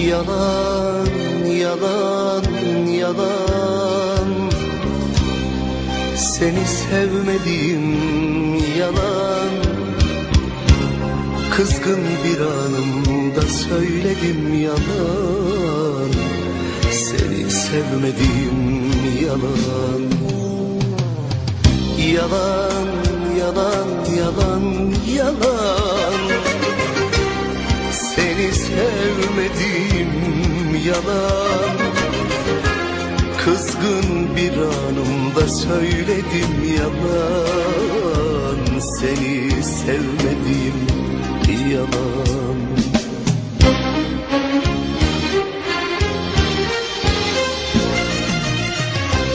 Yalan, yalan, yalan. Seni sevmedim yalan. Kızgın bir anımda söyledim yalan. Seni sevmedim yalan. Yalan, sevmedim yalan. Kızgın bir anımda söyledim yalan. Seni sevmedim yalan.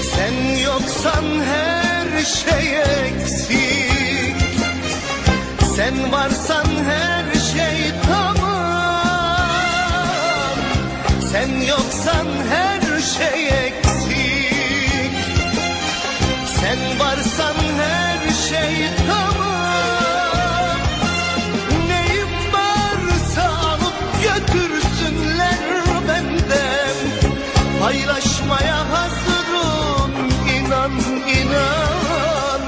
Sen yoksan her şey eksik. Sen varsan her Sen yoksan her şey eksik. Sen varsan her şey tamam. Neyim varsa alıp götürsünler benden. Paylaşmaya hazırım inan inan.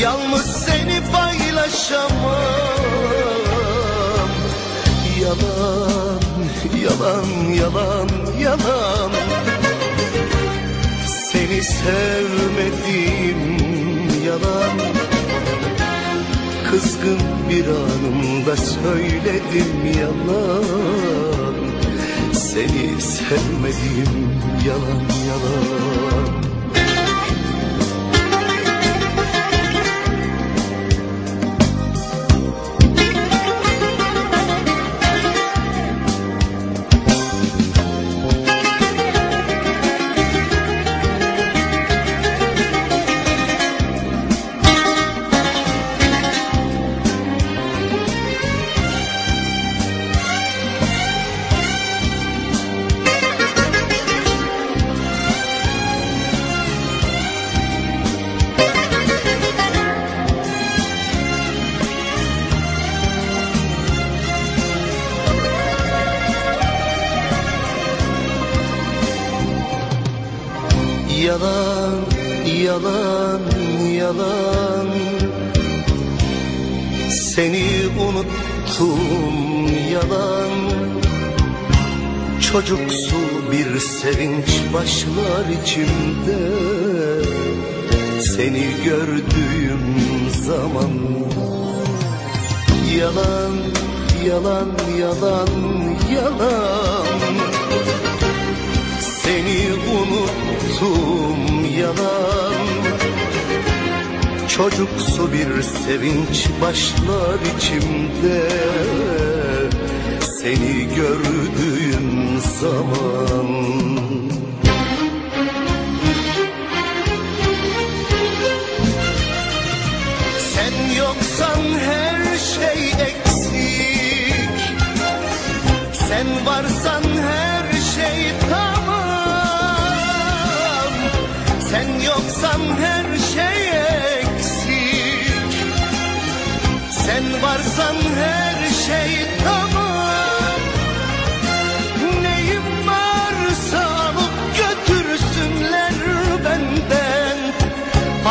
Yalnız seni paylaşamam. Yalan, yalan, yalan, yalan. Seni sevmedim yalan. Kızgın bir anımda söyledim yalan. Seni sevmedim yalan yalan Yalan, yalan, yalan. Seni unuttum yalan. Çocuksu bir sevinç başlar içimde. Seni gördüğüm zaman. Yalan, yalan, yalan, yalan Çocuksu bir sevinç başlar içimde. Seni gördüğüm zaman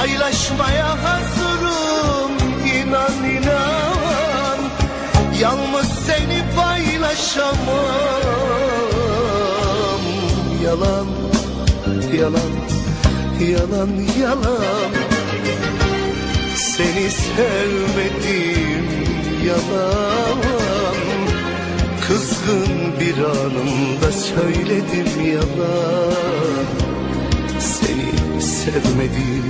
Paylaşmaya hazırım inan inan. Yalnız seni paylaşamam. Yalan, yalan, yalan, yalan. Seni sevmedim yalan. Kızgın bir anımda söyledim yalan Seni sevmedim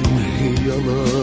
yalan